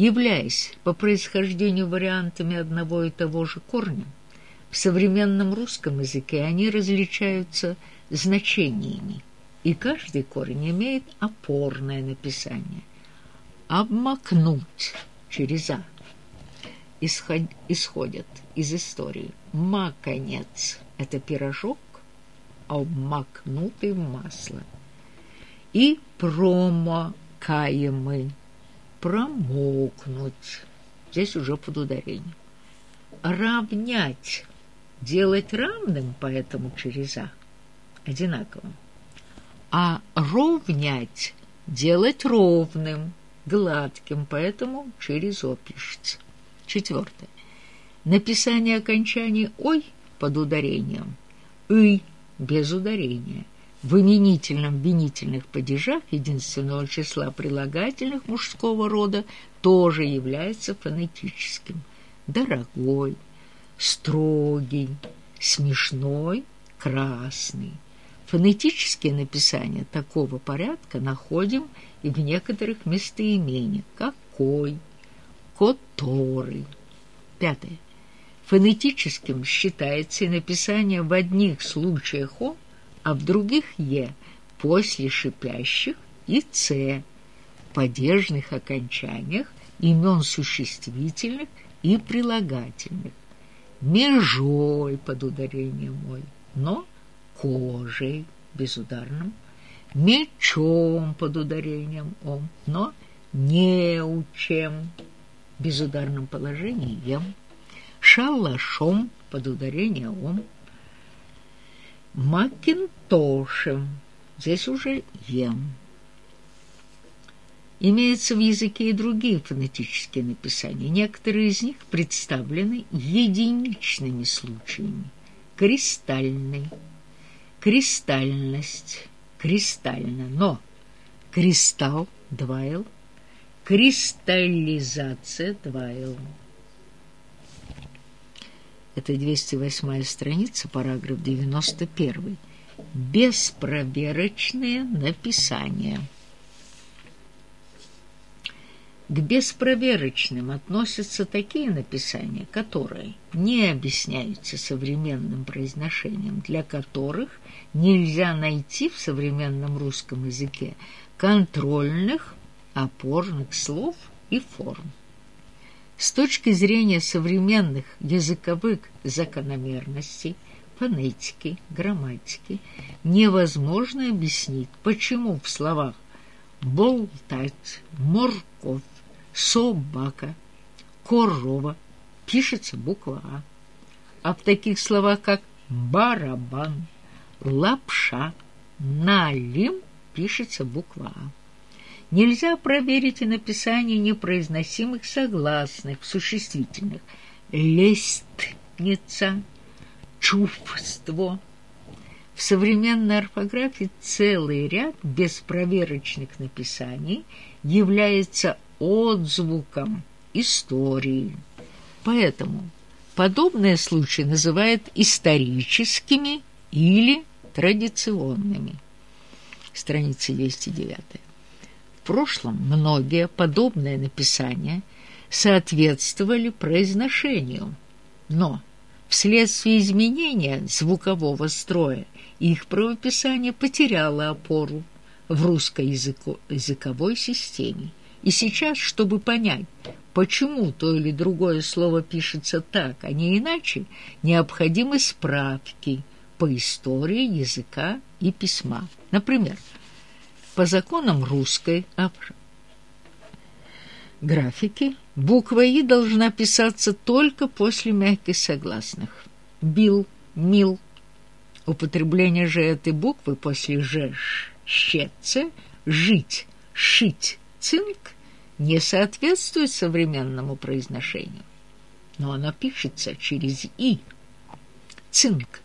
являясь по происхождению вариантами одного и того же корня, в современном русском языке они различаются значениями, и каждый корень имеет опорное написание. «Обмакнуть» через «а» исход, исходят из истории. «Маконец» — это пирожок, обмакнутый в масло. И промокаемый — промокнуть. Здесь уже под ударением. Равнять — делать равным, поэтому через «а» одинаковым. А ровнять — делать ровным, гладким, поэтому через «о» пишется. Четвертое. Написание окончаний «ой» под ударением, «ый» без ударения. В именительном винительных падежах единственного числа прилагательных мужского рода тоже является фонетическим. Дорогой, строгий, смешной, красный. Фонетические написания такого порядка находим и в некоторых местоимениях, какой, который. Пятое. Фонетическим считается и написание в одних случаях «о», а в других «е» после шипящих и «ц» падежных окончаниях имен существительных и прилагательных. Межой под ударением «ой», но кожей безударным, мечом под ударением «ом», но неучем безударном положении «ем», шалашом под ударением «ом», макинтошем, здесь уже «ем». Имеются в языке и другие фонетические написания. Некоторые из них представлены единичными случаями. Кристальный, кристальность, кристально, но кристалл, два «л», кристаллизация 2Л. Это 208 страница, параграф 91. Беспроверочные написания. К беспроверочным относятся такие написания, которые не объясняются современным произношением, для которых нельзя найти в современном русском языке контрольных опорных слов и форм. С точки зрения современных языковых закономерностей, фонетики, грамматики, невозможно объяснить, почему в словах «болтать», «морковь», «собака», «корова» пишется буква «а», а в таких словах, как «барабан», «лапша», «налим» пишется буква «а». Нельзя проверить и написание непроизносимых согласных, существительных. Лестница, чувство. В современной орфографии целый ряд беспроверочных написаний является отзвуком истории. Поэтому подобные случаи называют историческими или традиционными. Страница 209 прошлом многие подобные написания соответствовали произношению, но вследствие изменения звукового строя их правописание потеряло опору в русскоязыковой системе. И сейчас, чтобы понять, почему то или другое слово пишется так, а не иначе, необходимы справки по истории языка и письма. Например, по законам русской графики буква «и» должна писаться только после мягких согласных. Бил, мил. Употребление же этой буквы после «ж», «щеце», «жить», «шить», «цинк» не соответствует современному произношению. Но она пишется через «и». Цинк